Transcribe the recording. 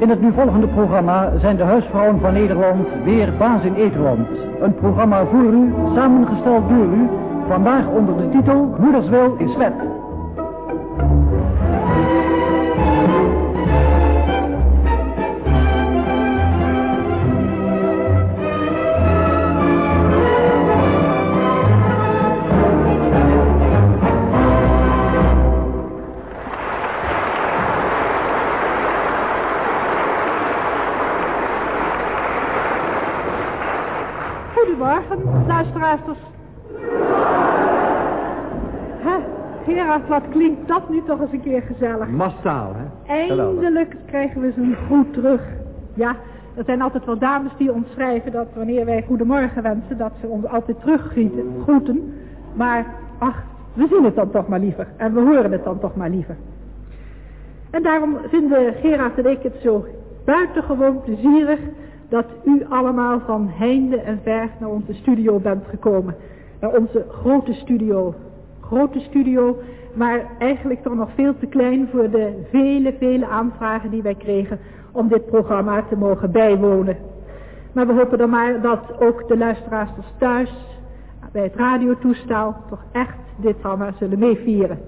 In het nu volgende programma zijn de huisvrouwen van Nederland weer baas in Eterland. Een programma voor u, samengesteld door u, vandaag onder de titel Moederswil is wet. Goedemorgen, luisteraars. Hè, Gerard, wat klinkt dat nu toch eens een keer gezellig. Massaal, hè? Eindelijk krijgen we zo'n groet terug. Ja, er zijn altijd wel dames die ons schrijven dat wanneer wij goedemorgen wensen, dat ze ons altijd teruggroeten. groeten. Maar, ach, we zien het dan toch maar liever. En we horen het dan toch maar liever. En daarom vinden Gerard en ik het zo buitengewoon plezierig dat u allemaal van heinde en ver naar onze studio bent gekomen. Naar onze grote studio. Grote studio, maar eigenlijk toch nog veel te klein voor de vele, vele aanvragen die wij kregen om dit programma te mogen bijwonen. Maar we hopen dan maar dat ook de luisteraars thuis bij het radiotoestel toch echt dit programma zullen meevieren.